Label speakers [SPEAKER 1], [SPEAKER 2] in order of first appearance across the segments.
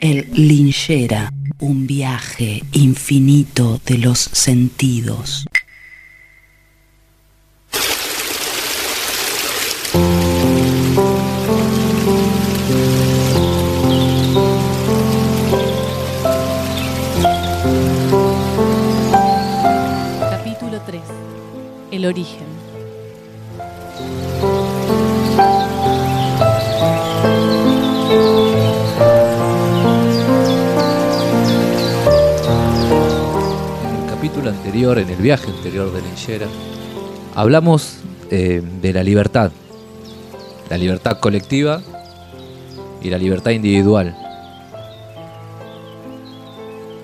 [SPEAKER 1] El linchera, un viaje infinito de los sentidos.
[SPEAKER 2] Capítulo 3. El origen.
[SPEAKER 3] En el viaje anterior de Linchera, hablamos eh, de la libertad. La libertad colectiva y la libertad individual.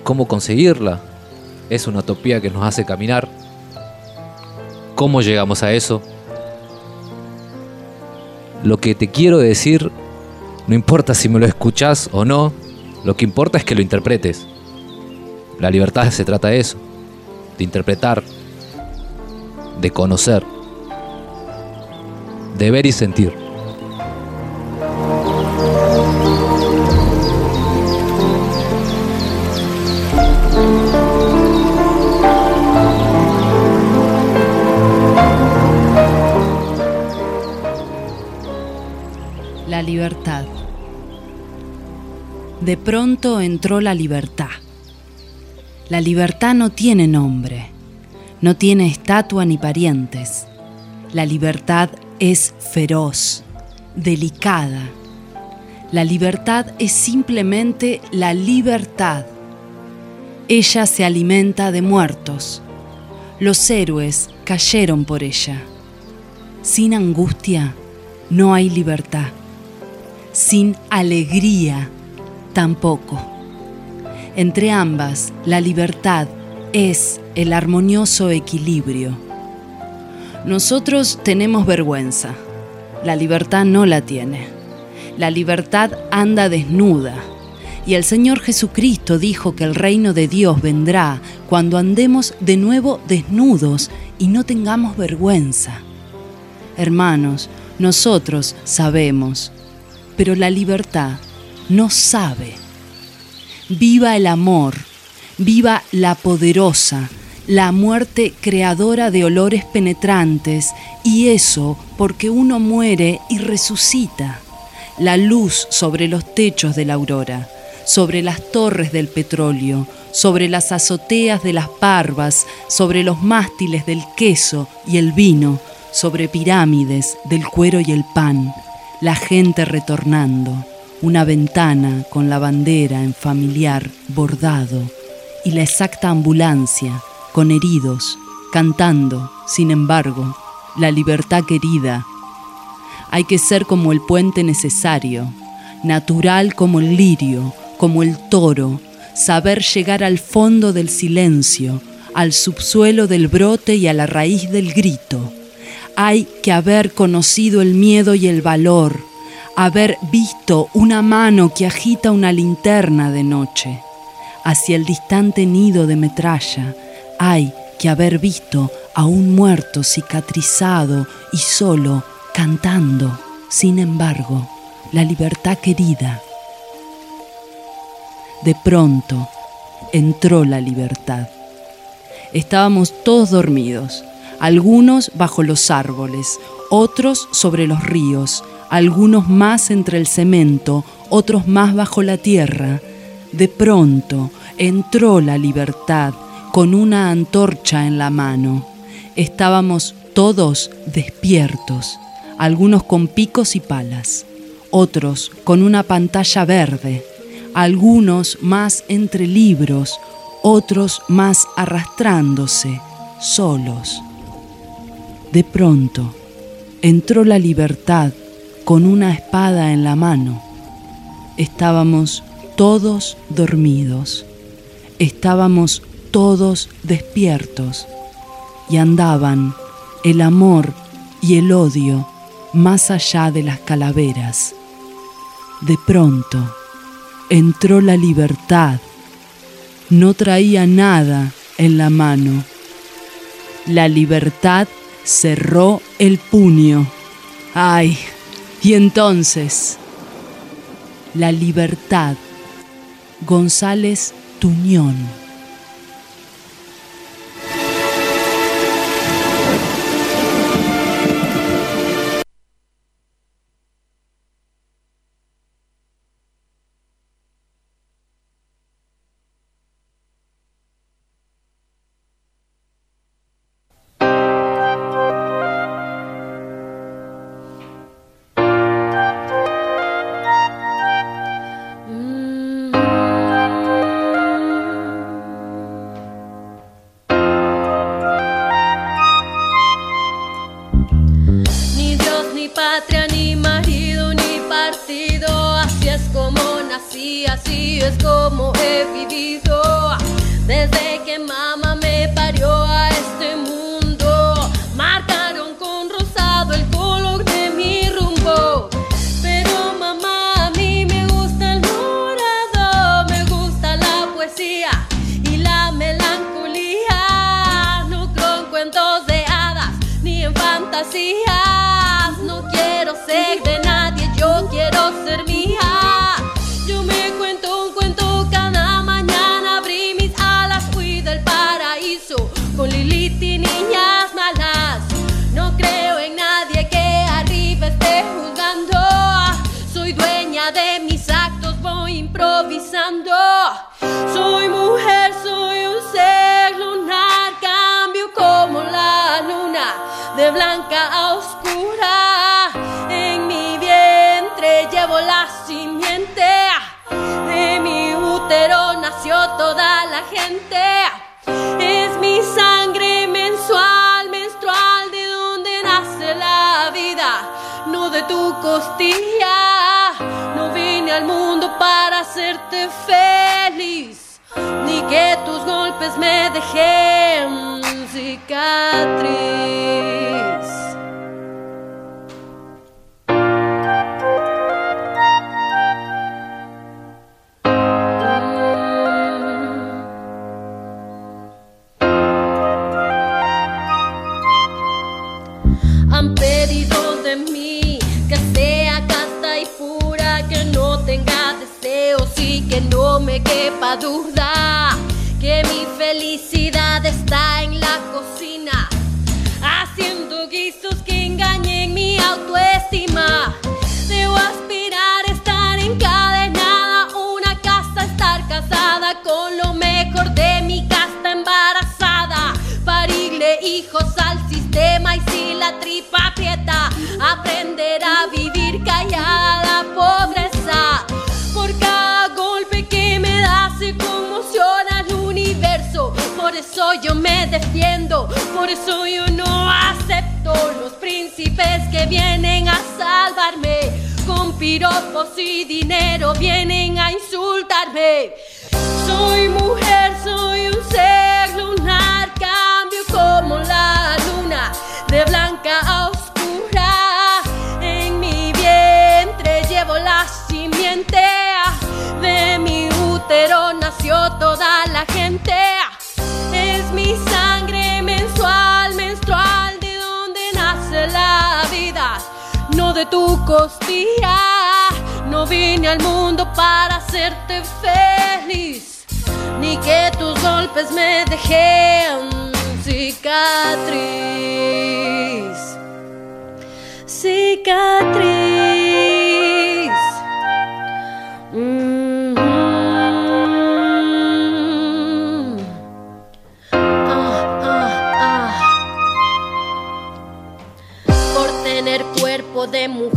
[SPEAKER 3] ¿Cómo conseguirla? Es una utopía que nos hace caminar. ¿Cómo llegamos a eso? Lo que te quiero decir, no importa si me lo escuchás o no, lo que importa es que lo interpretes. La libertad se trata de eso, de interpretar, de conocer, de ver y sentir.
[SPEAKER 1] La libertad. De pronto entró la libertad. La libertad no tiene nombre, no tiene estatua ni parientes. La libertad es feroz, delicada. La libertad es simplemente la libertad. Ella se alimenta de muertos. Los héroes cayeron por ella. Sin angustia no hay libertad. Sin alegría tampoco. Entre ambas, la libertad es el armonioso equilibrio. Nosotros tenemos vergüenza. La libertad no la tiene. La libertad anda desnuda. Y el Señor Jesucristo dijo que el reino de Dios vendrá cuando andemos de nuevo desnudos y no tengamos vergüenza. Hermanos, nosotros sabemos, pero la libertad no sabe. Viva el amor, viva la poderosa, la muerte creadora de olores penetrantes, y eso porque uno muere y resucita. La luz sobre los techos de la aurora, sobre las torres del petróleo, sobre las azoteas de las parvas, sobre los mástiles del queso y el vino, sobre pirámides del cuero y el pan, la gente retornando, una ventana con la bandera en familiar bordado y la exacta ambulancia con heridos, cantando, sin embargo, la libertad querida. Hay que ser como el puente necesario, natural como el lirio, como el toro, saber llegar al fondo del silencio, al subsuelo del brote y a la raíz del grito. Hay que haber conocido el miedo y el valor, haber visto una mano que agita una linterna de noche. Hacia el distante nido de metralla hay que haber visto a un muerto cicatrizado y solo cantando, sin embargo, la libertad querida. De pronto entró la libertad. Estábamos todos dormidos, algunos bajo los árboles, otros sobre los ríos, algunos más entre el cemento, otros más bajo la tierra. De pronto entró la libertad con una antorcha en la mano. Estábamos todos despiertos, algunos con picos y palas, otros con una pantalla verde, algunos más entre libros, otros más arrastrándose, solos. De pronto entró la libertad con una espada en la mano. Estábamos todos dormidos, estábamos todos despiertos y andaban el amor y el odio más allá de las calaveras. De pronto entró la libertad, no traía nada en la mano. La libertad cerró el puño. ¡Ay! Y entonces, la libertad.
[SPEAKER 4] González Tuñón. sistema y si la tripa aprieta, aprender a vivir callada pobreza. Por cada golpe que me da se conmociona el universo, por eso yo me defiendo, por eso yo no acepto los príncipes que vienen a salvarme. Con piropos y dinero vienen a insultarme. Soy mujer, soy un ser lunar. la gente. Es mi sangre mensual, menstrual, de donde nace la vida, no de tu costilla. No vine al mundo para hacerte feliz, ni que tus golpes me dejen cicatriz. Cicatriz. Mm. podemos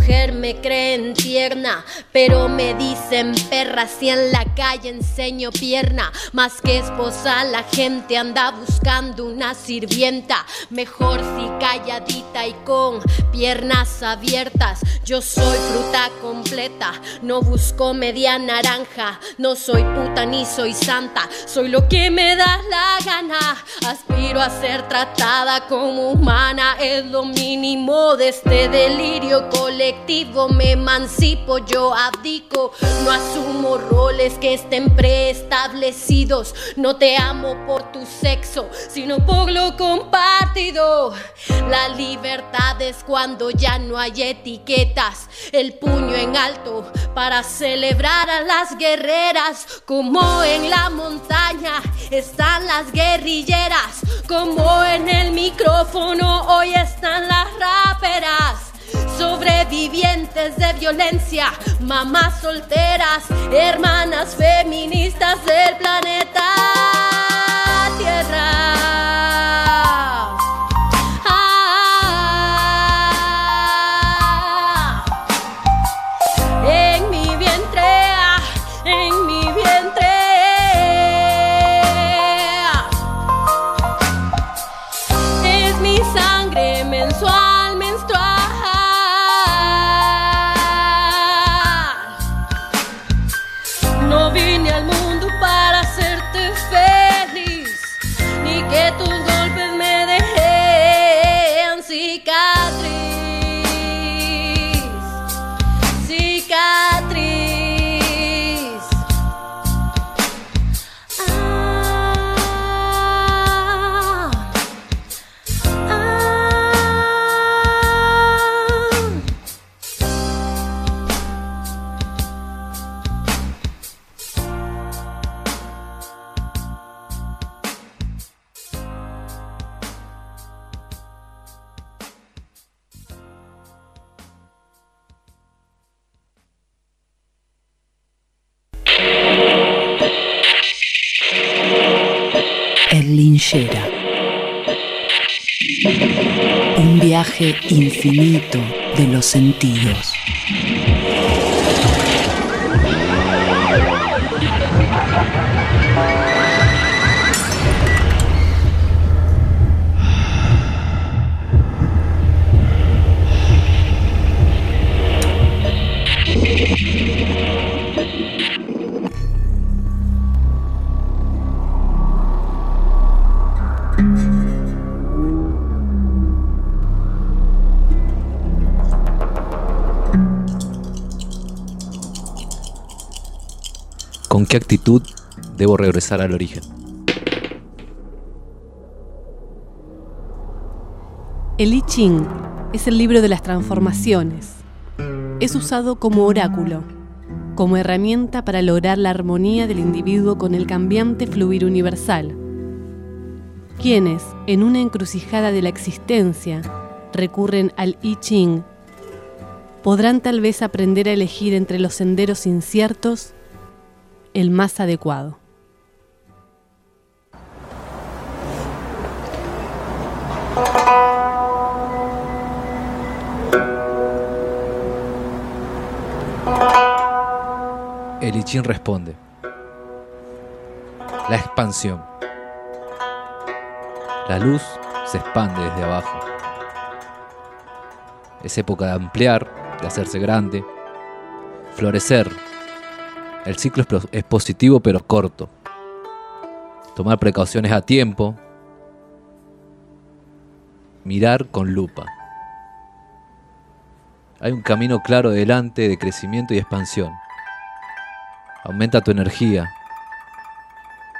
[SPEAKER 4] me creen tierna,
[SPEAKER 5] pero me dicen perra si en la calle enseño pierna. Más que esposa, la gente anda buscando una sirvienta. Mejor si calladita y con piernas abiertas. Yo soy fruta completa, no busco media naranja. No soy puta ni soy santa, soy lo que me das la gana. Aspiro a ser tratada como humana, es lo mínimo de este delirio colectivo me emancipo,
[SPEAKER 4] yo abdico. No asumo roles que estén preestablecidos. No te amo por tu sexo, sino por lo compartido. La libertad es cuando ya no hay etiquetas. El puño en alto para celebrar a las guerreras. Como en la montaña están las guerrilleras. Como en el micrófono hoy están las raperas sobrevivientes de violencia, mamás solteras, hermanas feministas del planeta Tierra.
[SPEAKER 1] Infinito de los sentidos.
[SPEAKER 3] Actitud debo regresar al origen?
[SPEAKER 2] El I Ching es el libro de las transformaciones. Es usado como oráculo, como herramienta para lograr la armonía del individuo con el cambiante fluir universal. Quienes, en una encrucijada de la existencia, recurren al I Ching, podrán tal vez aprender a elegir entre los senderos inciertos el más adecuado.
[SPEAKER 3] El I responde. La expansión. La luz se expande desde abajo. Es época de ampliar, de hacerse grande, florecer, el ciclo es positivo pero corto. Tomar precauciones a tiempo. Mirar con lupa. Hay un camino claro delante de crecimiento y expansión. Aumenta tu energía,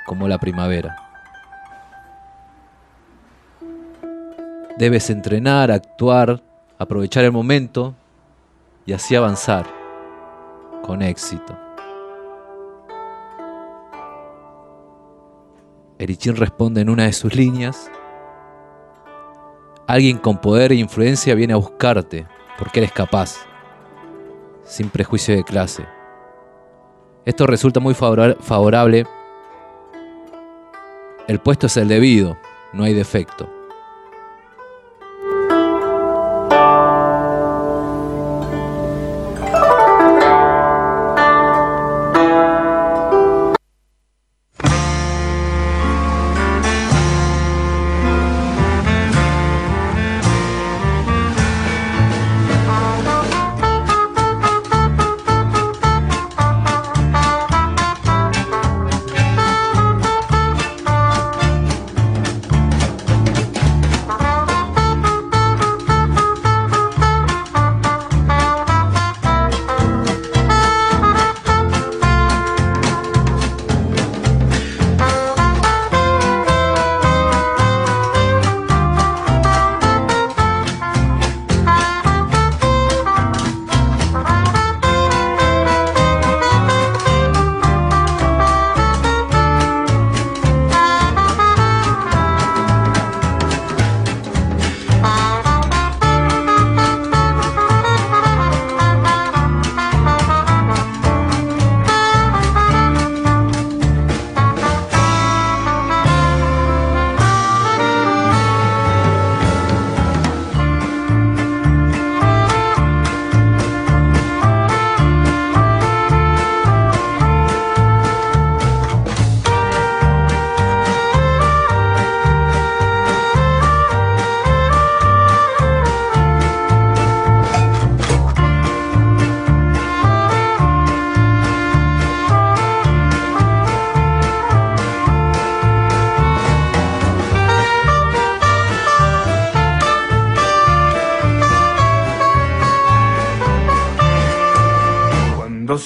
[SPEAKER 3] como la primavera. Debes entrenar, actuar, aprovechar el momento y así avanzar con éxito. Erichin responde en una de sus líneas, alguien con poder e influencia viene a buscarte porque eres capaz, sin prejuicio de clase. Esto resulta muy favorable. El puesto es el debido, no hay defecto.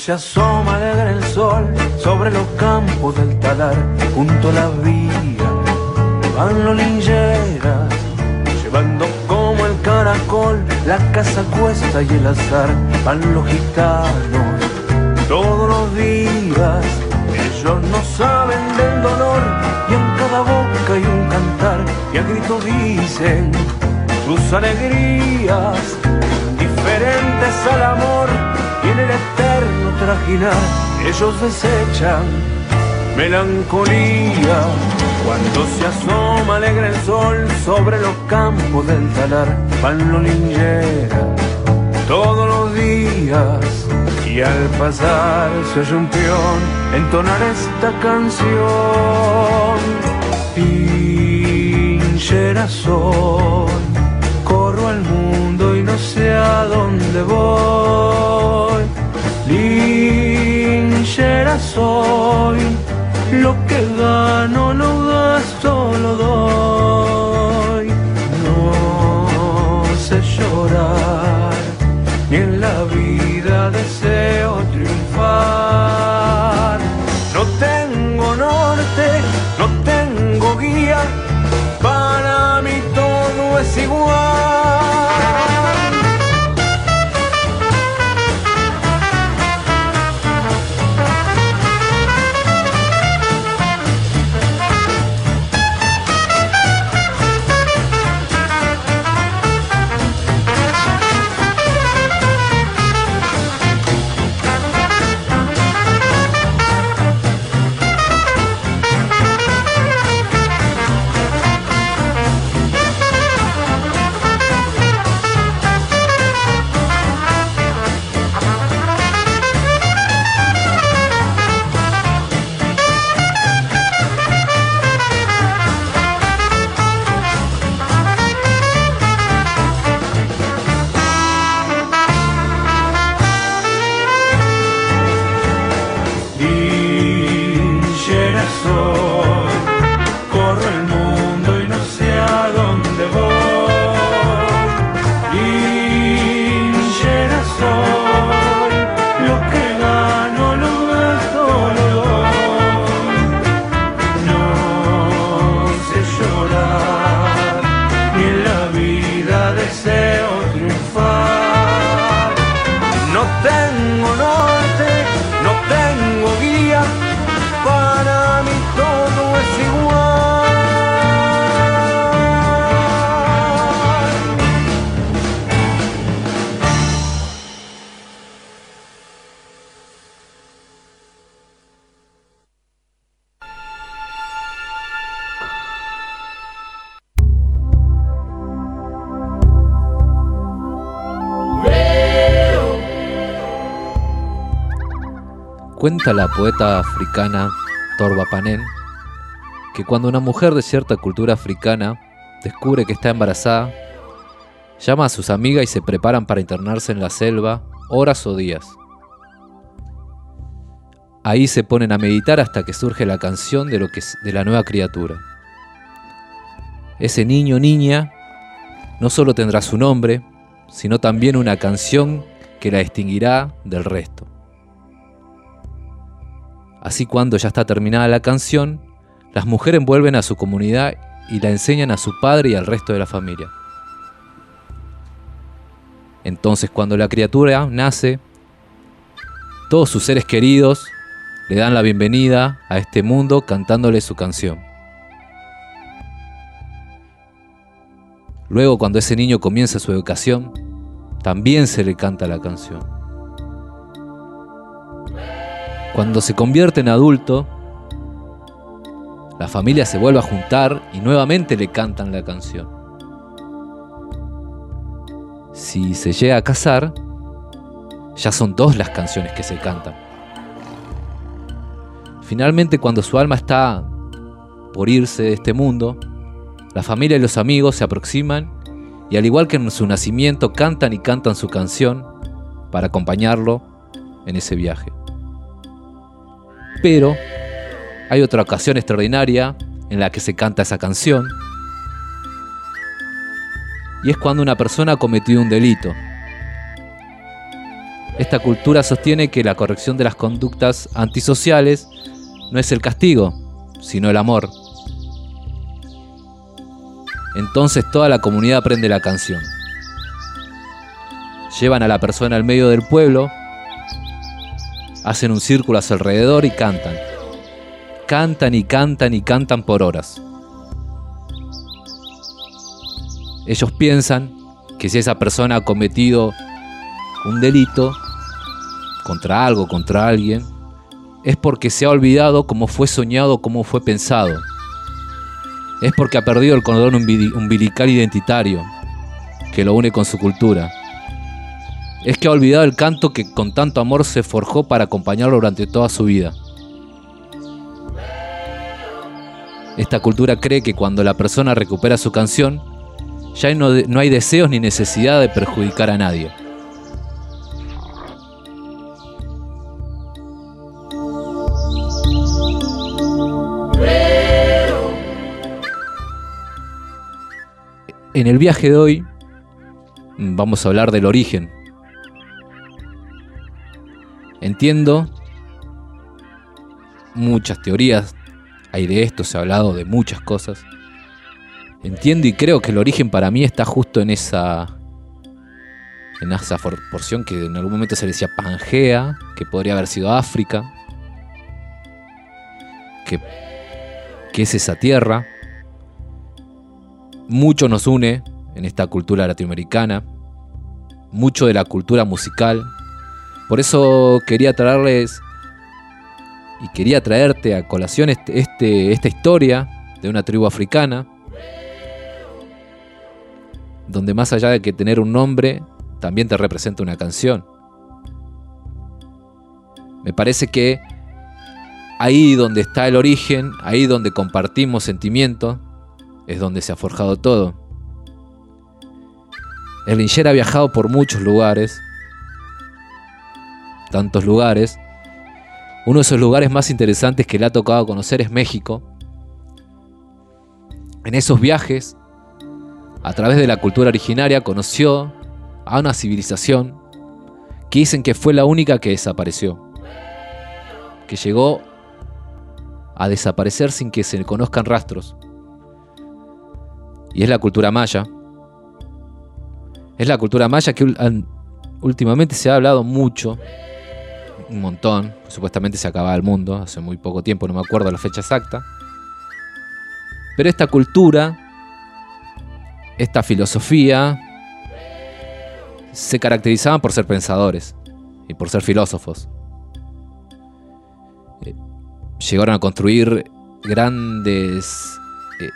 [SPEAKER 6] Se asoma alegre el sol sobre los campos del talar, junto a la vía van los lingeras, llevando como el caracol la casa cuesta y el azar, van los gitanos todos los días. Ellos no saben del dolor y en cada boca hay un cantar y a grito dicen sus alegrías diferentes al amor y el eterno trajinar. Ellos desechan melancolía cuando se asoma alegre el sol sobre los campos del talar. Van los todos los días y al pasar se oye un peón entonar esta canción. Linchera soy corro al mundo y no sé a dónde voy. Linchera soy, lo que gano lo gasto, lo doy. No sé llorar, ni en la vida deseo triunfar. No tengo norte, no tengo guía es igual.
[SPEAKER 3] Cuenta la poeta africana Torba Panen que cuando una mujer de cierta cultura africana descubre que está embarazada, llama a sus amigas y se preparan para internarse en la selva horas o días. Ahí se ponen a meditar hasta que surge la canción de, lo que de la nueva criatura. Ese niño niña no solo tendrá su nombre, sino también una canción que la distinguirá del resto. Así cuando ya está terminada la canción, las mujeres envuelven a su comunidad y la enseñan a su padre y al resto de la familia. Entonces cuando la criatura nace, todos sus seres queridos le dan la bienvenida a este mundo cantándole su canción. Luego cuando ese niño comienza su educación, también se le canta la canción. Cuando se convierte en adulto, la familia se vuelve a juntar y nuevamente le cantan la canción. Si se llega a casar, ya son dos las canciones que se cantan. Finalmente, cuando su alma está por irse de este mundo, la familia y los amigos se aproximan y al igual que en su nacimiento cantan y cantan su canción para acompañarlo en ese viaje. Pero hay otra ocasión extraordinaria en la que se canta esa canción. Y es cuando una persona ha cometido un delito. Esta cultura sostiene que la corrección de las conductas antisociales no es el castigo, sino el amor. Entonces toda la comunidad aprende la canción. Llevan a la persona al medio del pueblo, hacen un círculo a su alrededor y cantan. Cantan y cantan y cantan por horas. Ellos piensan que si esa persona ha cometido un delito contra algo, contra alguien, es porque se ha olvidado cómo fue soñado, cómo fue pensado. Es porque ha perdido el cordón umbilical identitario que lo une con su cultura. Es que ha olvidado el canto que con tanto amor se forjó para acompañarlo durante toda su vida. Esta cultura cree que cuando la persona recupera su canción, ya no, no hay deseos ni necesidad de perjudicar a nadie. En el viaje de hoy vamos a hablar del origen. Entiendo muchas teorías, hay de esto, se ha hablado de muchas cosas. Entiendo y creo que el origen para mí está justo en esa en esa porción que en algún momento se decía Pangea, que podría haber sido África, que, que es esa tierra. Mucho nos une en esta cultura latinoamericana, mucho de la cultura musical. Por eso quería traerles y quería traerte a colación este, este esta historia de una tribu africana donde más allá de que tener un nombre, también te representa una canción. Me parece que ahí donde está el origen, ahí donde compartimos sentimientos, es donde se ha forjado todo. El Linger ha viajado por muchos lugares, tantos lugares. Uno de esos lugares más interesantes que le ha tocado conocer es México. En esos viajes a través de la cultura originaria conoció a una civilización que dicen que fue la única que desapareció, que llegó a desaparecer sin que se le conozcan rastros. Y es la cultura maya. Es la cultura maya que últimamente se ha hablado mucho, un montón, supuestamente se acababa el mundo hace muy poco tiempo, no me acuerdo la fecha exacta. Pero esta cultura esta filosofía se caracterizaban por ser pensadores y por ser filósofos. Eh, llegaron a construir grandes eh,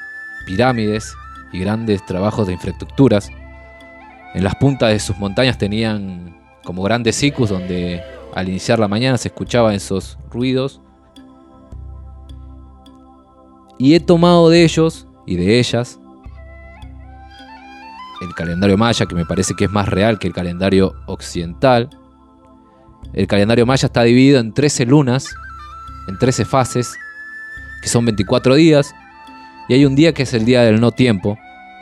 [SPEAKER 3] pirámides y grandes trabajos de infraestructuras. En las puntas de sus montañas tenían como grandes cicus donde al iniciar la mañana se escuchaban esos ruidos. Y he tomado de ellos y de ellas el calendario maya, que me parece que es más real que el calendario occidental. El calendario maya está dividido en 13 lunas, en 13 fases, que son 24 días, y hay un día que es el día del no tiempo,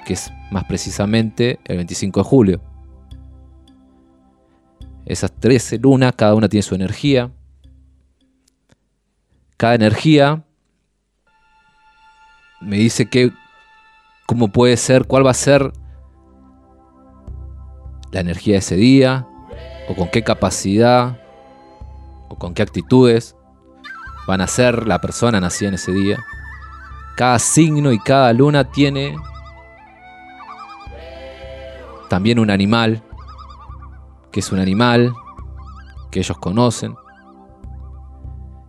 [SPEAKER 3] que es más precisamente el 25 de julio. Esas 13 lunas, cada una tiene su energía. Cada energía me dice que cómo puede ser, cuál va a ser la energía de ese día, o con qué capacidad, o con qué actitudes van a ser la persona nacida en ese día. Cada signo y cada luna tiene también un animal, que es un animal que ellos conocen.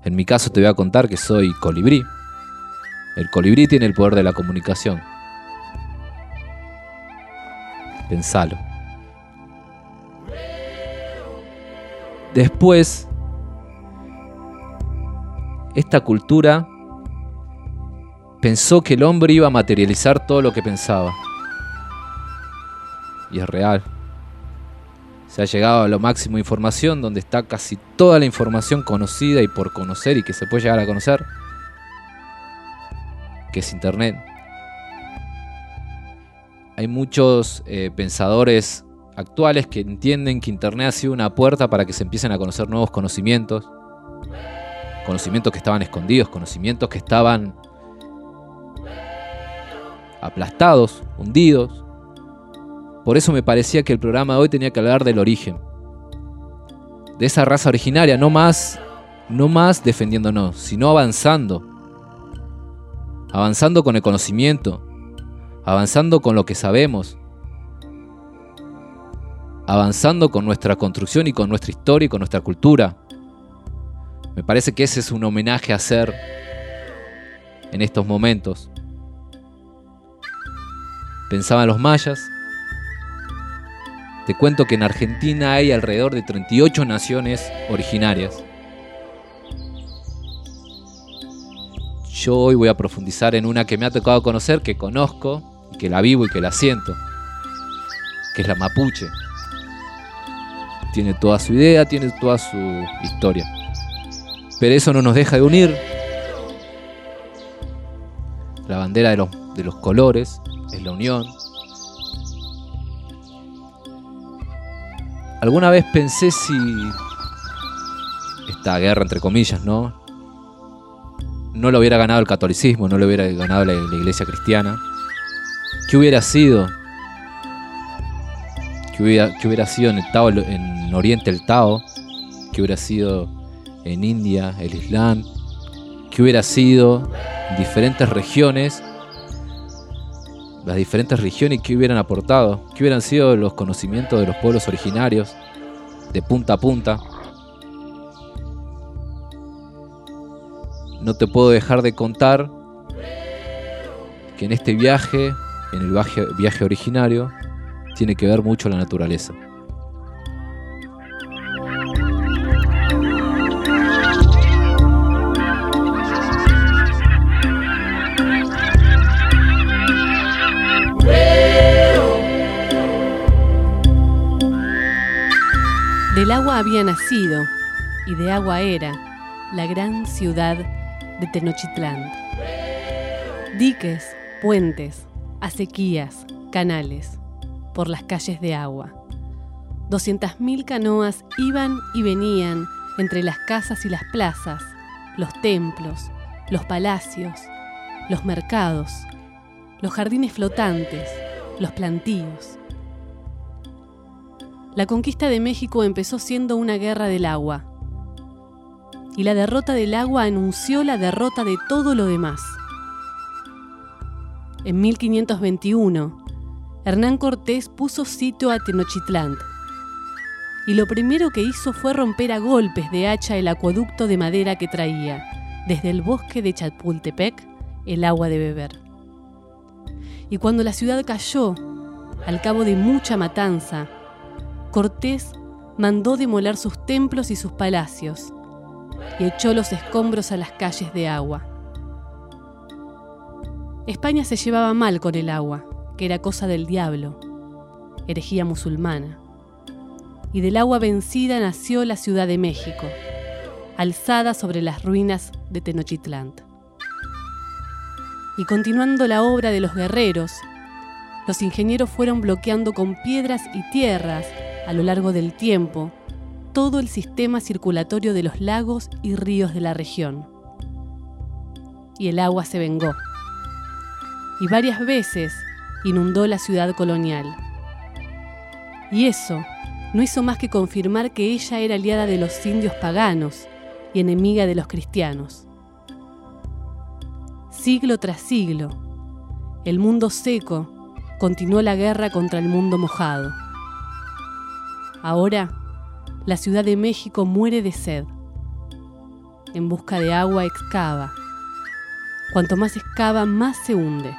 [SPEAKER 3] En mi caso te voy a contar que soy colibrí. El colibrí tiene el poder de la comunicación. Pensalo. Después, esta cultura pensó que el hombre iba a materializar todo lo que pensaba. Y es real. Se ha llegado a lo máximo de información, donde está casi toda la información conocida y por conocer y que se puede llegar a conocer, que es Internet. Hay muchos eh, pensadores actuales que entienden que Internet ha sido una puerta para que se empiecen a conocer nuevos conocimientos, conocimientos que estaban escondidos, conocimientos que estaban aplastados, hundidos. Por eso me parecía que el programa de hoy tenía que hablar del origen, de esa raza originaria, no más, no más defendiéndonos, sino avanzando, avanzando con el conocimiento, avanzando con lo que sabemos, avanzando con nuestra construcción y con nuestra historia y con nuestra cultura. Me parece que ese es un homenaje a hacer en estos momentos. Pensaba en los mayas. Te cuento que en Argentina hay alrededor de 38 naciones originarias. Yo hoy voy a profundizar en una que me ha tocado conocer, que conozco, que la vivo y que la siento, que es la mapuche tiene toda su idea, tiene toda su historia. Pero eso no nos deja de unir. La bandera de los, de los colores es la unión. Alguna vez pensé si esta guerra, entre comillas, ¿no? No lo hubiera ganado el catolicismo, no lo hubiera ganado la, iglesia cristiana. ¿Qué hubiera sido que hubiera, sido en, el Tao, en Oriente el Tao, que hubiera sido en India el Islam, que hubiera sido en diferentes regiones, las diferentes regiones que hubieran aportado, que hubieran sido los conocimientos de los pueblos originarios, de punta a punta. No te puedo dejar de contar que en este viaje, en el viaje, viaje originario, tiene que ver mucho la naturaleza.
[SPEAKER 2] Del agua había nacido y de agua era la gran ciudad de Tenochtitlán. Diques, puentes, acequias, canales por las calles de agua. 200.000 canoas iban y venían entre las casas y las plazas, los templos, los palacios, los mercados, los jardines flotantes, los plantíos. La conquista de México empezó siendo una guerra del agua, y la derrota del agua anunció la derrota de todo lo demás. En 1521, Hernán Cortés puso sitio a Tenochtitlán. Y lo primero que hizo fue romper a golpes de hacha el acueducto de madera que traía, desde el bosque de Chapultepec, el agua de beber. Y cuando la ciudad cayó, al cabo de mucha matanza, Cortés mandó demoler sus templos y sus palacios y echó los escombros a las calles de agua. España se llevaba mal con el agua que era cosa del diablo, herejía musulmana. Y del agua vencida nació la Ciudad de México, alzada sobre las ruinas de Tenochtitlán. Y continuando la obra de los guerreros, los ingenieros fueron bloqueando con piedras y tierras a lo largo del tiempo todo el sistema circulatorio de los lagos y ríos de la región. Y el agua se vengó. Y varias veces inundó la ciudad colonial. Y eso no hizo más que confirmar que ella era aliada de los indios paganos y enemiga de los cristianos. Siglo tras siglo, el mundo seco continuó la guerra contra el mundo mojado. Ahora, la Ciudad de México muere de sed. En busca de agua excava. Cuanto más excava, más se hunde.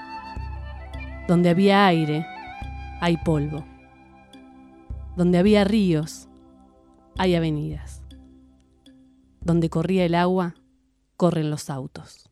[SPEAKER 2] Donde había aire, hay polvo. Donde había ríos, hay avenidas. Donde corría el agua, corren los autos.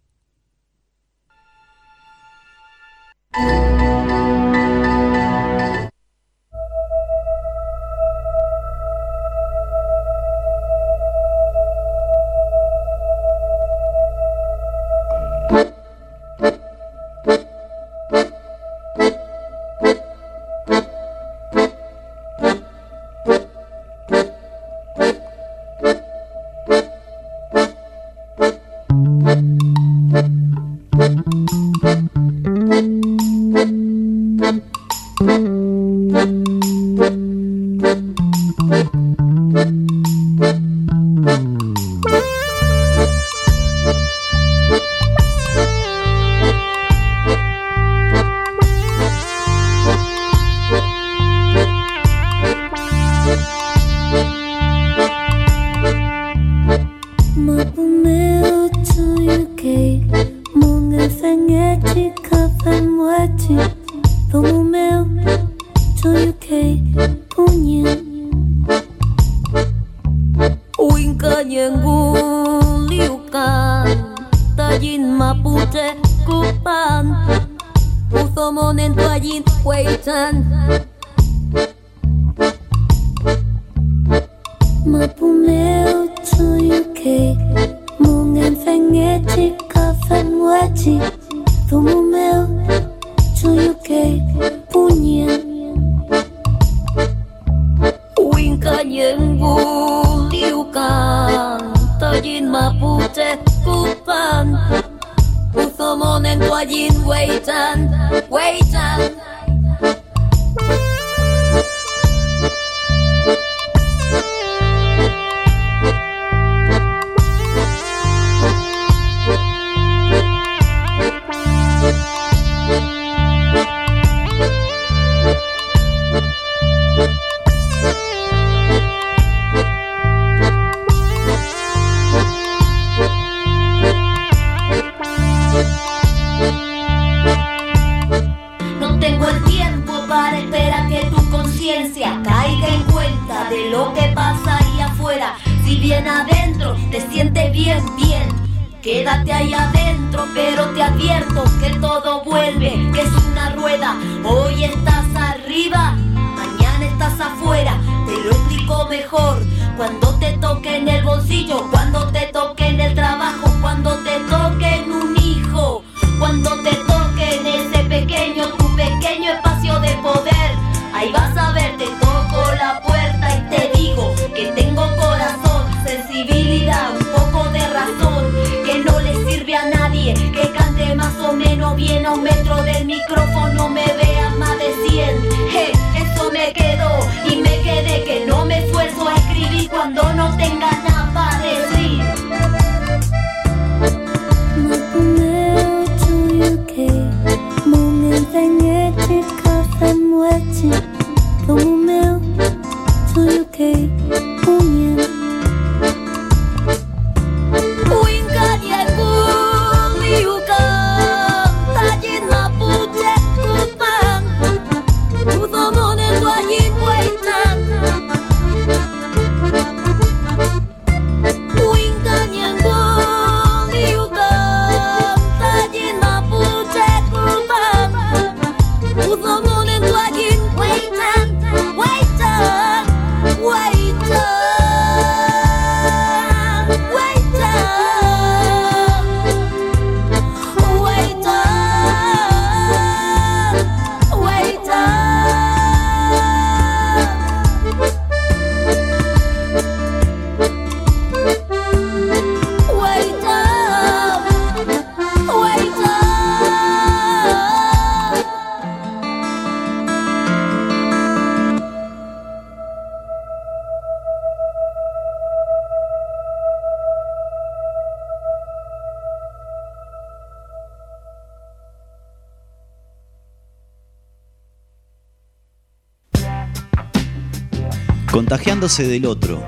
[SPEAKER 7] Del otro.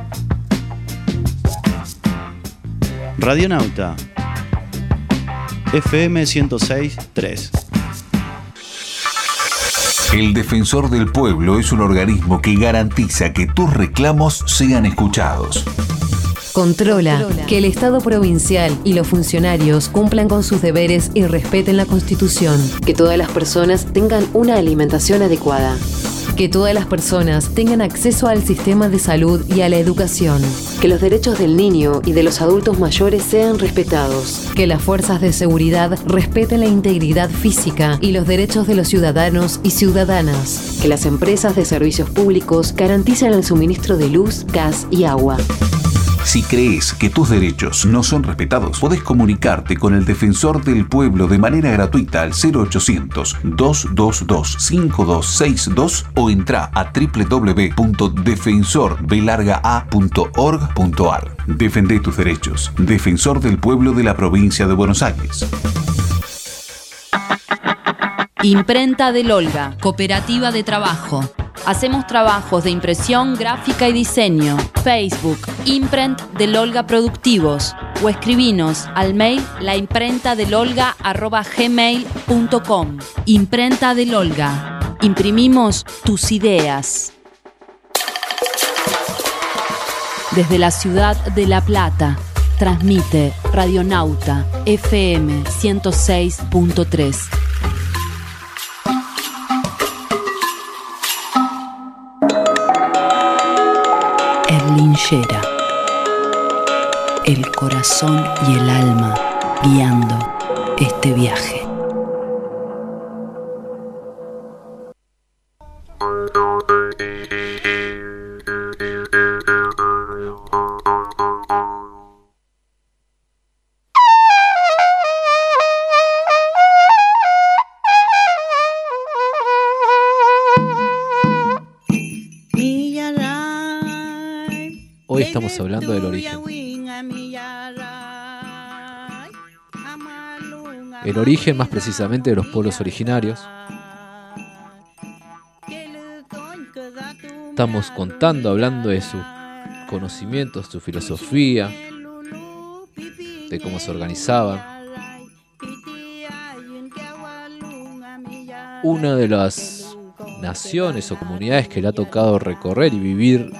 [SPEAKER 7] Radionauta. FM 106.3.
[SPEAKER 8] El Defensor del Pueblo es un organismo que garantiza que tus reclamos sean escuchados.
[SPEAKER 9] Controla que el Estado provincial y los funcionarios cumplan con sus deberes y respeten la Constitución. Que todas las personas tengan una alimentación adecuada. Que todas las personas tengan acceso al sistema de salud y a la educación. Que los derechos del niño y de los adultos mayores sean respetados. Que las fuerzas de seguridad respeten la integridad física y los derechos de los ciudadanos y ciudadanas. Que las empresas de servicios públicos garanticen el suministro de luz, gas y agua.
[SPEAKER 8] Si crees que tus derechos no son respetados, podés comunicarte con el Defensor del Pueblo de manera gratuita al 0800-222-5262 o entra a www.defensorbelargaa.org.ar. Defende tus derechos. Defensor del Pueblo de la Provincia de Buenos Aires.
[SPEAKER 1] Imprenta del Olga, Cooperativa de Trabajo. Hacemos trabajos de impresión, gráfica y diseño. Facebook, Imprent del Olga Productivos. o escribinos al mail laimprentadelolga.gmail.com Imprenta del Olga. Imprimimos tus ideas. Desde la ciudad de La Plata, transmite Radionauta FM 106.3. Erlinchera. El corazón y el alma guiando este viaje.
[SPEAKER 3] Hoy estamos hablando del origen. El origen más precisamente de los pueblos originarios. Estamos contando, hablando de sus conocimientos, su filosofía, de cómo se organizaban. Una de las naciones o comunidades que le ha tocado recorrer y vivir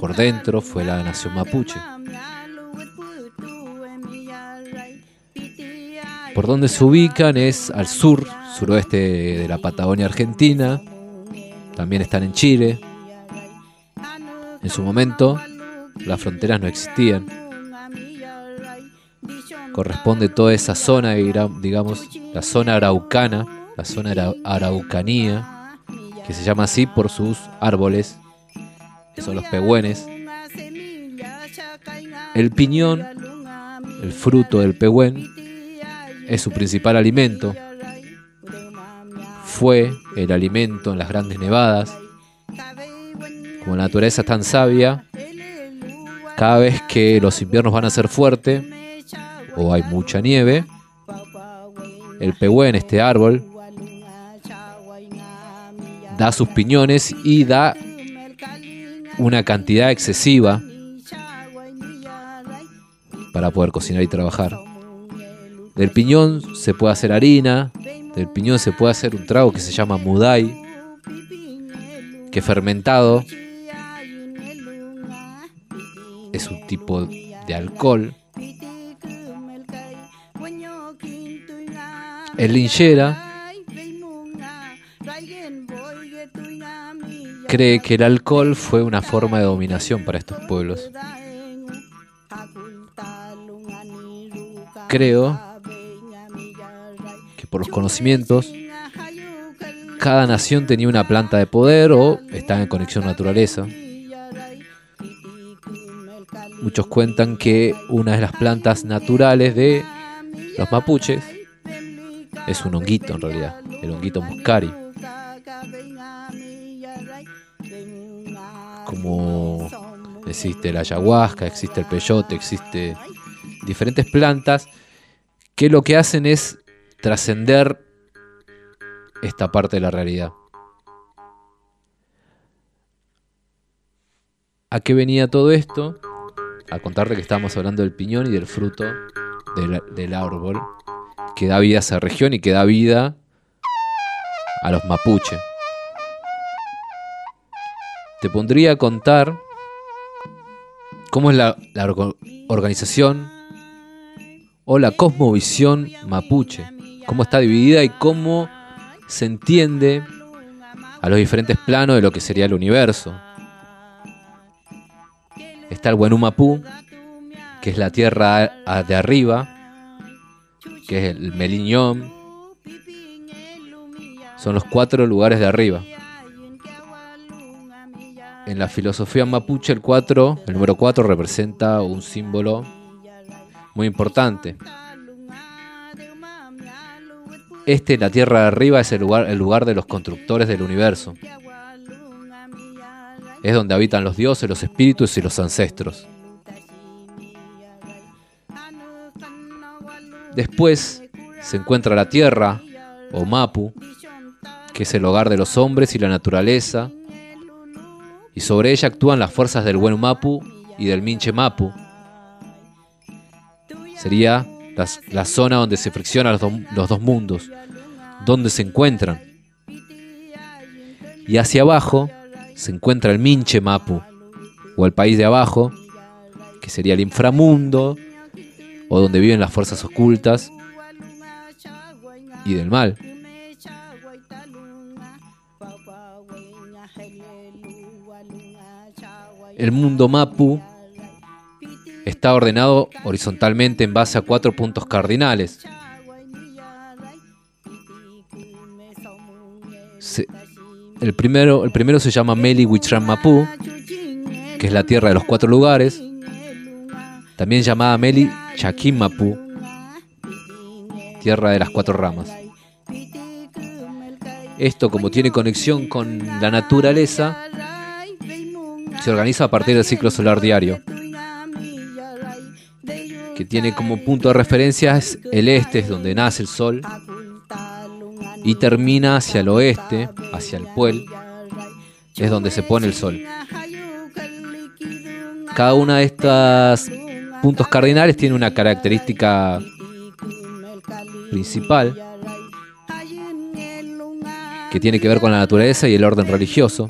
[SPEAKER 3] por dentro fue la nación mapuche. Por donde se ubican es al sur, suroeste de la Patagonia Argentina. También están en Chile. En su momento, las fronteras no existían. Corresponde toda esa zona, digamos, la zona araucana, la zona ara- araucanía, que se llama así por sus árboles, son los pehuenes. El piñón, el fruto del pehuen, es su principal alimento. Fue el alimento en las grandes nevadas. Como la naturaleza es tan sabia, cada vez que los inviernos van a ser fuertes o hay mucha nieve, el pehuen, este árbol, da sus piñones y da una cantidad excesiva para poder cocinar y trabajar. Del piñón se puede hacer harina, del piñón se puede hacer un trago que se llama mudai, que fermentado es un tipo de alcohol. El linchera cree que el alcohol fue una forma de dominación para estos pueblos. Creo que por los conocimientos, cada nación tenía una planta de poder o estaba en conexión naturaleza. Muchos cuentan que una de las plantas naturales de los mapuches es un honguito en realidad, el honguito muscari. Como existe la ayahuasca, existe el peyote, existe diferentes plantas que lo que hacen es trascender esta parte de la realidad. ¿A qué venía todo esto? A contarte que estábamos hablando del piñón y del fruto del, del árbol que da vida a esa región y que da vida a los mapuche. Te pondría a contar cómo es la, organización o la cosmovisión mapuche, cómo está dividida y cómo se entiende a los diferentes planos de lo que sería el universo. Está el Wenumapú, que es la tierra de arriba, que es el Meliñón. Son los cuatro lugares de arriba. En la filosofía mapuche el 4, el número 4 representa un símbolo muy importante. Este, la tierra de arriba, es el lugar, el lugar de los constructores del universo. Es donde habitan los dioses, los espíritus y los ancestros. Después se encuentra la tierra, o Mapu, que es el hogar de los hombres y la naturaleza, y sobre ella actúan las fuerzas del buen Mapu y del Minche Mapu. Sería la, zona donde se friccionan los, los dos mundos, donde se encuentran. Y hacia abajo se encuentra el Minche Mapu, o el país de abajo, que sería el inframundo, o donde viven las fuerzas ocultas y del mal. El mundo Mapu está ordenado horizontalmente en base a cuatro puntos cardinales. El, primero, el primero se llama Meli Wichran Mapu, que es la tierra de los cuatro lugares, también llamada Meli Chaquim Mapu, tierra de las cuatro ramas. Esto, como tiene conexión con la naturaleza, se organiza a partir del ciclo solar diario, que tiene como punto de referencia el este, es donde nace el sol, y termina hacia el oeste, hacia el puel, es donde se pone el sol. Cada una de estas puntos cardinales tiene una característica principal que tiene que ver con la naturaleza y el orden religioso.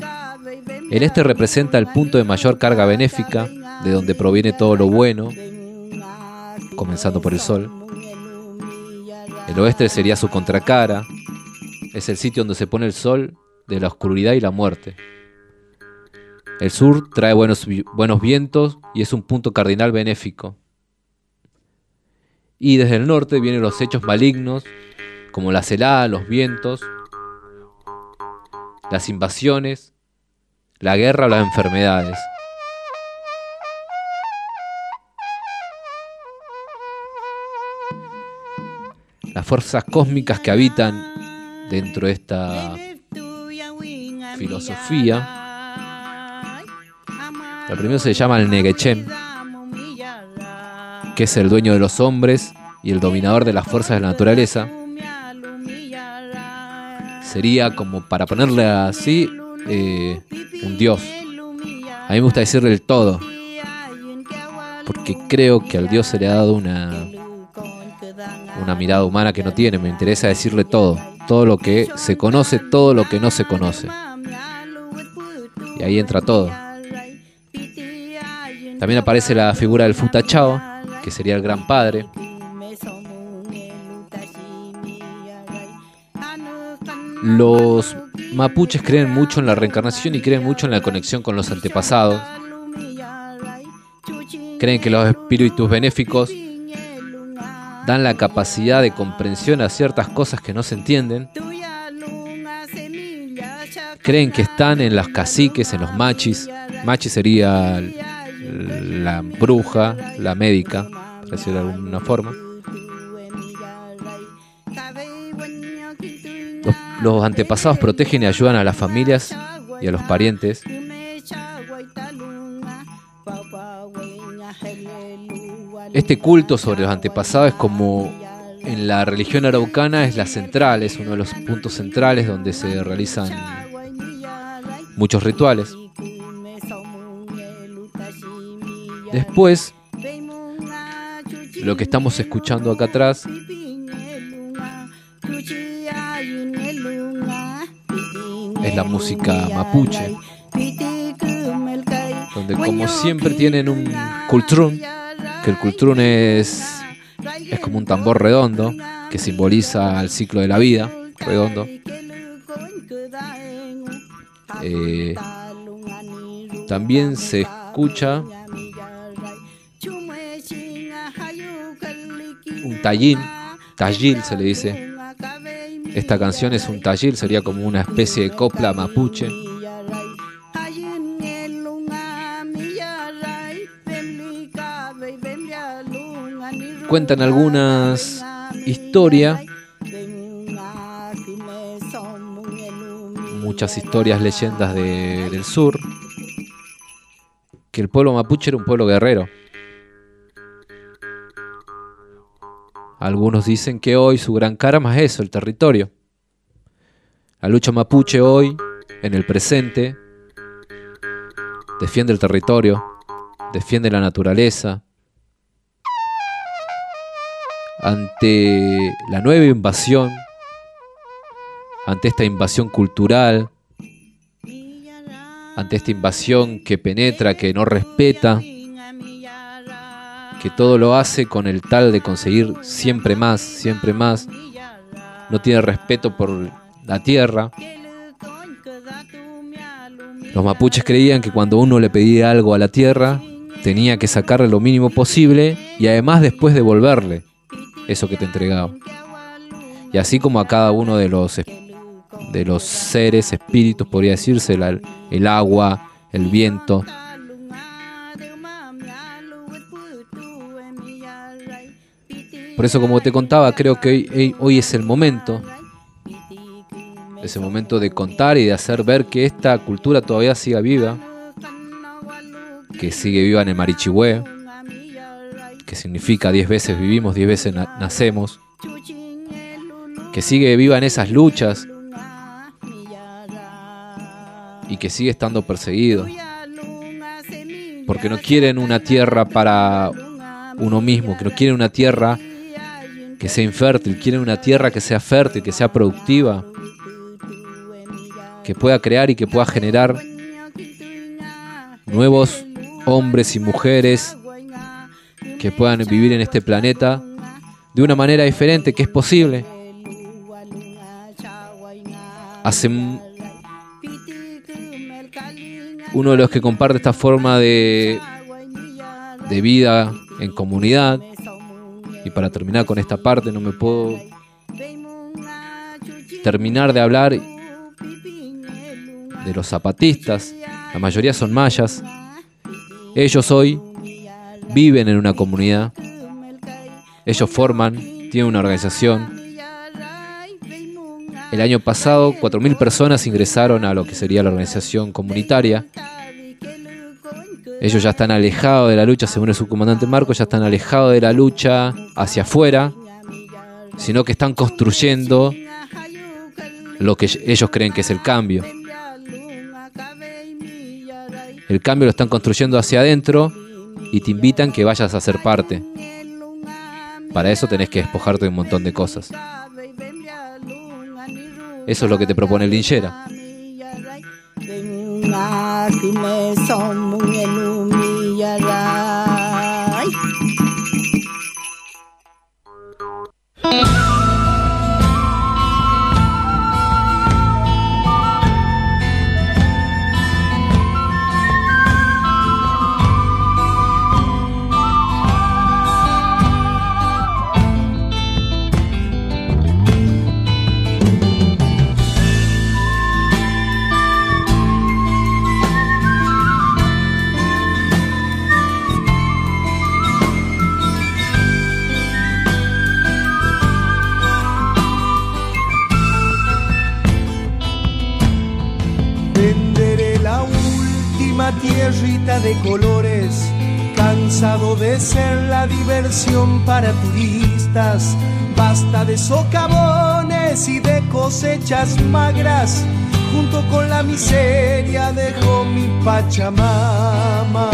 [SPEAKER 3] El este representa el punto de mayor carga benéfica, de donde proviene todo lo bueno, comenzando por el sol. El oeste sería su contracara, es el sitio donde se pone el sol de la oscuridad y la muerte. El sur trae buenos, buenos vientos y es un punto cardinal benéfico. Y desde el norte vienen los hechos malignos, como las heladas, los vientos, las invasiones, la guerra o las enfermedades. Las fuerzas cósmicas que habitan dentro de esta filosofía. La primera se llama el Negechem, que es el dueño de los hombres y el dominador de las fuerzas de la naturaleza. Sería como, para ponerle así, eh, un dios. A mí me gusta decirle el todo, porque creo que al dios se le ha dado una, una mirada humana que no tiene. Me interesa decirle todo, todo lo que se conoce, todo lo que no se conoce. Y ahí entra todo. También aparece la figura del Futachao, que sería el gran padre. Los mapuches creen mucho en la reencarnación y creen mucho en la conexión con los antepasados. Creen que los espíritus benéficos dan la capacidad de comprensión a ciertas cosas que no se entienden. Creen que están en los caciques, en los machis. Machi sería la bruja, la médica, por decirlo de alguna forma. Los, antepasados protegen y ayudan a las familias y a los parientes. Este culto sobre los antepasados es como en la religión araucana es la central, es uno de los puntos centrales donde se realizan muchos rituales. Después, lo que estamos escuchando acá atrás es la música mapuche, donde como siempre tienen un cultrún, que el cultrún es, es como un tambor redondo que simboliza el ciclo de la vida, redondo. Eh, también se escucha un tallín, tallil se le dice. Esta canción es un tallil, sería como una especie de copla mapuche. Cuentan algunas historias, muchas historias, leyendas de- del sur, que el pueblo mapuche era un pueblo guerrero. Algunos dicen que hoy su gran karma es eso, el territorio. La lucha mapuche hoy, en el presente, defiende el territorio, defiende la naturaleza, ante la nueva invasión, ante esta invasión cultural, ante esta invasión que penetra, que no respeta, que todo lo hace con el tal de conseguir siempre más, siempre más, no tiene respeto por la tierra. Los mapuches creían que cuando uno le pedía algo a la tierra, tenía que sacarle lo mínimo posible y además después devolverle eso que te entregaba. Y así como a cada uno de los, de los seres, espíritus, podría decirse, el, el agua, el viento, Por eso, como te contaba, creo que hoy, hoy, es el momento, ese momento de contar y de hacer ver que esta cultura todavía siga viva, que sigue viva en el Marichihue, que significa 10 veces vivimos, 10 veces nacemos, que sigue viva en esas luchas y que sigue estando perseguido, porque no quieren una tierra para uno mismo, que no quieren una tierra que sea infértil, quieren una tierra que sea fértil, que sea productiva, que pueda crear y que pueda generar nuevos hombres y mujeres que puedan vivir en este planeta de una manera diferente, que es posible. Hace uno de los que comparte esta forma de, de vida en comunidad y para terminar con esta parte, no me puedo terminar de hablar de los zapatistas. La mayoría son mayas. Ellos hoy viven en una comunidad. Ellos forman, tienen una organización. El año pasado, 4.000 personas ingresaron a lo que sería la organización comunitaria ellos ya están alejados de la lucha, según el subcomandante Marco, ya están alejados de la lucha hacia afuera, sino que están construyendo lo que ellos creen que es el cambio. El cambio lo están construyendo hacia adentro y te invitan que vayas a ser parte. Para eso tenés que despojarte de un montón de cosas. Eso es lo que te propone el linchera.
[SPEAKER 10] Agnes omungenu miyara para turistas. Basta de socavones y de cosechas magras, junto con la miseria dejó mi Pachamama.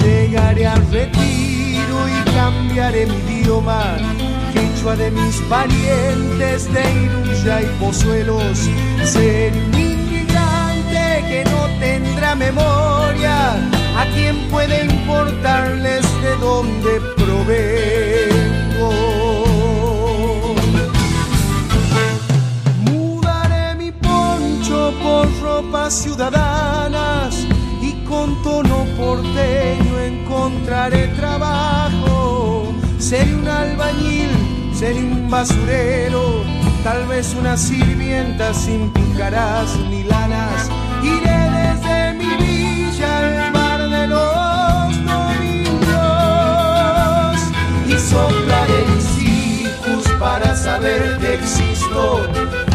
[SPEAKER 10] Llegaré al retiro y cambiaré mi idioma quechua de mis parientes de Iruya y Pozuelos, ser que no tendrá memoria, ¿a quién puede importarles de dónde provengo? Mudaré mi poncho por ropas ciudadanas y con tono porteño encontraré trabajo. Seré un albañil, seré un basurero, tal vez una sirvienta sin picaras ni lanas soplaré mis para saber que existo.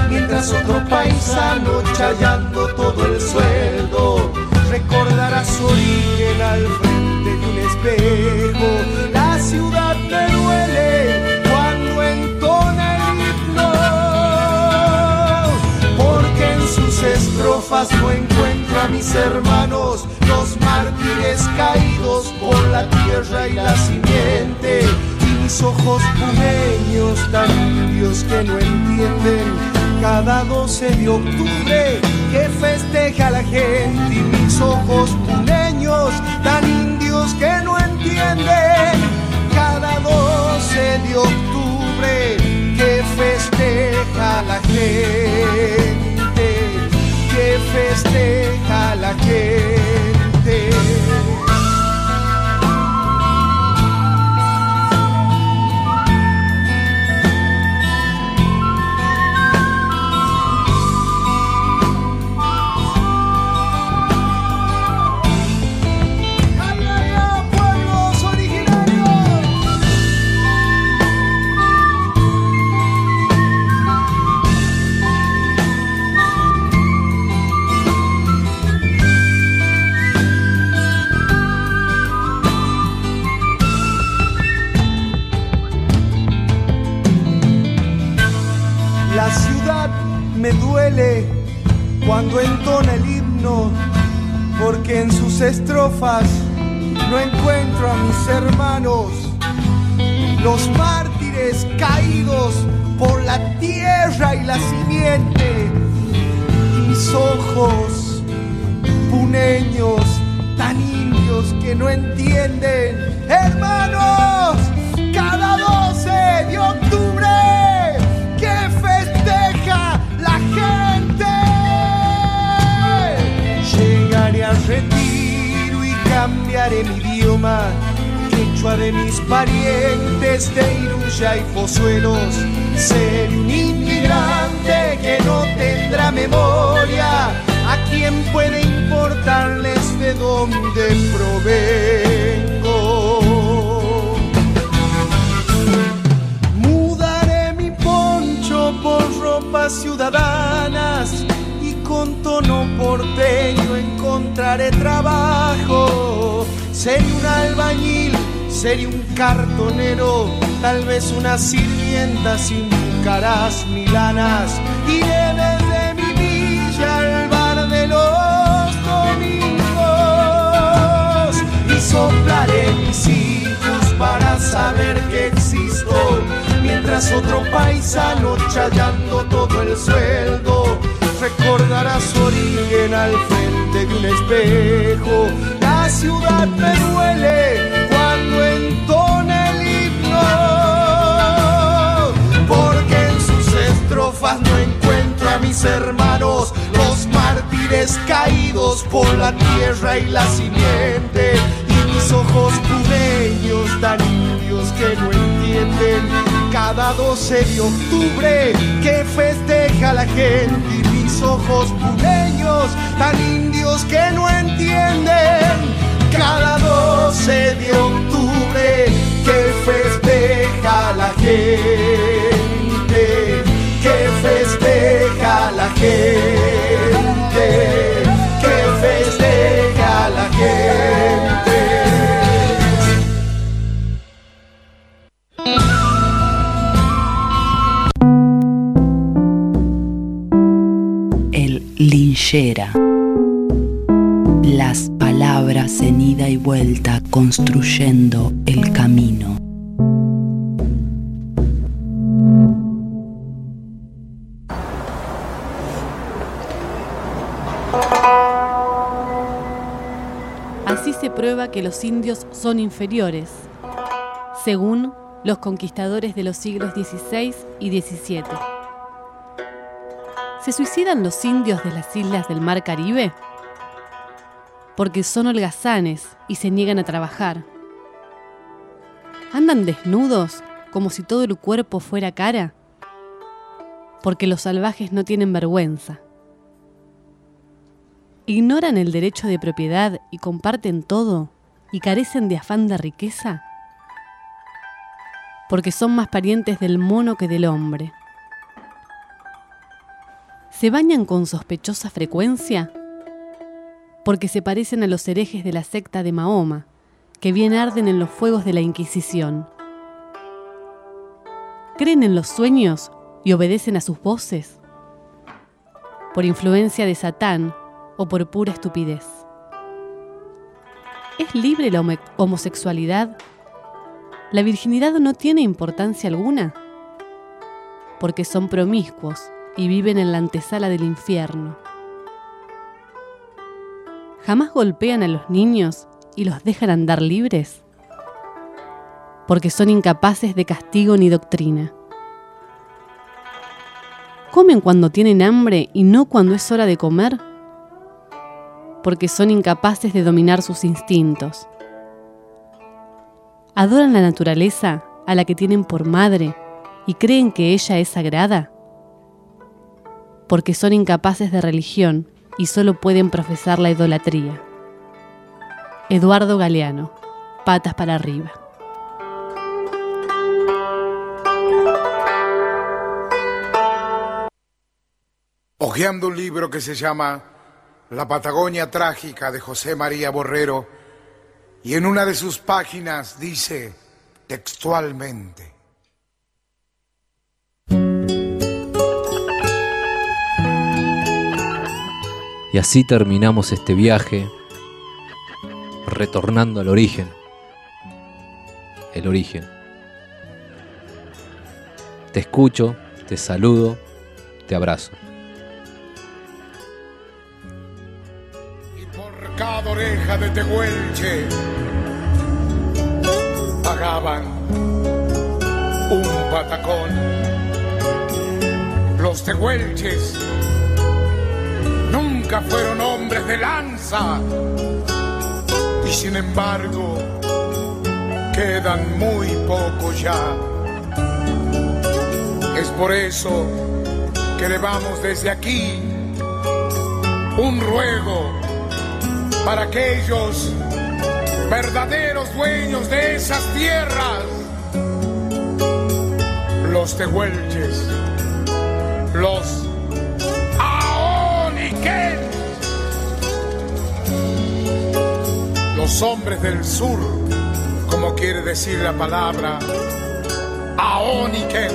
[SPEAKER 10] Mientras otro paisano chayando todo el sueldo recordará su origen al frente de un espejo. La ciudad me duele estrofas no encuentro a mis hermanos, los mártires caídos por la tierra y la simiente. Ojos pumeños tan indios que no entienden. Cada 12 de octubre que festeja la gente y mis ojos puneños tan indios que no entienden. Cada 12 de octubre que festeja la gente que festeja la gente duele cuando entona el himno, porque en sus estrofas no encuentro a mis hermanos, los mártires caídos por la tierra y la simiente, y mis ojos puneños tan indios que no entienden, hermanos, mi idioma, quechua de mis parientes de Iruya y Pozuelos. Seré un inmigrante que no tendrá memoria, a quien puede importarles de dónde provengo. Mudaré mi poncho por ropas ciudadanas y con tono porteño encontraré trabajo. Seré un albañil, seré un cartonero, tal vez una sirvienta sin caras ni lanas. Iré desde mi villa al bar de los domingos y soplaré mis hijos para saber que existo. Mientras otro paisano chayando todo el sueldo recordará su origen al frente de un espejo. Ciudad me duele cuando entona el himno, porque en sus estrofas no encuentro a mis hermanos, los mártires caídos por la tierra y la simiente, y mis ojos pumeños tan indios que no entienden. Cada 12 de octubre que festeja la gente ojos pumeños tan indios que no entienden. Cada 12 de octubre que festeja la gente que festeja la gente
[SPEAKER 1] Las palabras en ida y vuelta construyendo el camino.
[SPEAKER 2] Así se prueba que los indios son inferiores, según los conquistadores de los siglos XVI y XVII. ¿Se suicidan los indios de las islas del Mar Caribe? Porque son holgazanes y se niegan a trabajar. ¿Andan desnudos como si todo el cuerpo fuera cara? Porque los salvajes no tienen vergüenza. ¿Ignoran el derecho de propiedad y comparten todo y carecen de afán de riqueza? Porque son más parientes del mono que del hombre. ¿Se bañan con sospechosa frecuencia? Porque se parecen a los herejes de la secta de Mahoma, que bien arden en los fuegos de la Inquisición. ¿Creen en los sueños y obedecen a sus voces? Por influencia de Satán o por pura estupidez. ¿Es libre la homo- homosexualidad? ¿La virginidad no tiene importancia alguna? Porque son promiscuos y viven en la antesala del infierno. ¿Jamás golpean a los niños y los dejan andar libres? Porque son incapaces de castigo ni doctrina. ¿Comen cuando tienen hambre y no cuando es hora de comer? Porque son incapaces de dominar sus instintos. ¿Adoran la naturaleza a la que tienen por madre y creen que ella es sagrada? Porque son incapaces de religión y solo pueden profesar la idolatría. Eduardo Galeano, patas para arriba.
[SPEAKER 11] Hojeando un libro que se llama La Patagonia Trágica de José María Borrero, y en una de sus páginas dice textualmente,
[SPEAKER 3] Y así terminamos este viaje retornando al origen. El origen. Te escucho, te saludo, te abrazo.
[SPEAKER 11] por cada oreja de Tehuelche pagaban un patacón. Los tehuelches fueron hombres de lanza y sin embargo quedan muy pocos ya. Es por eso que elevamos desde aquí un ruego para aquellos verdaderos dueños de esas tierras, los tehuelches, los aoniquén, los hombres del sur, como quiere decir la palabra aoniquén,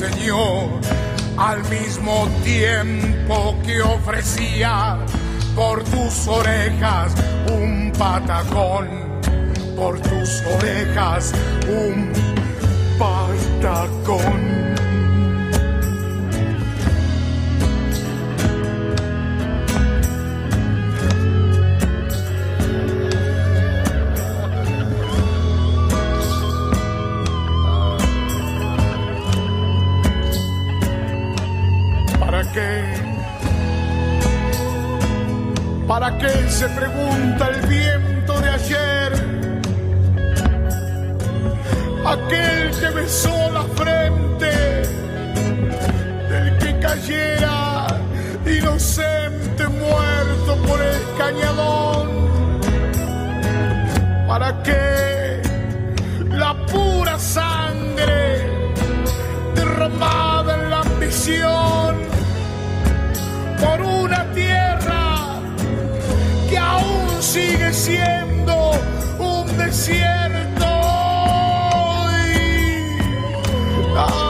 [SPEAKER 11] enseñó al mismo tiempo que ofrecía por tus orejas un patacón, por tus orejas un patacón. ¿Para qué se pregunta el viento de ayer? Aquel que besó la frente del que cayera inocente muerto por el cañadón. ¿Para qué la pura sangre derramada en la ambición por una tierra que aún sigue siendo un desierto. Hoy.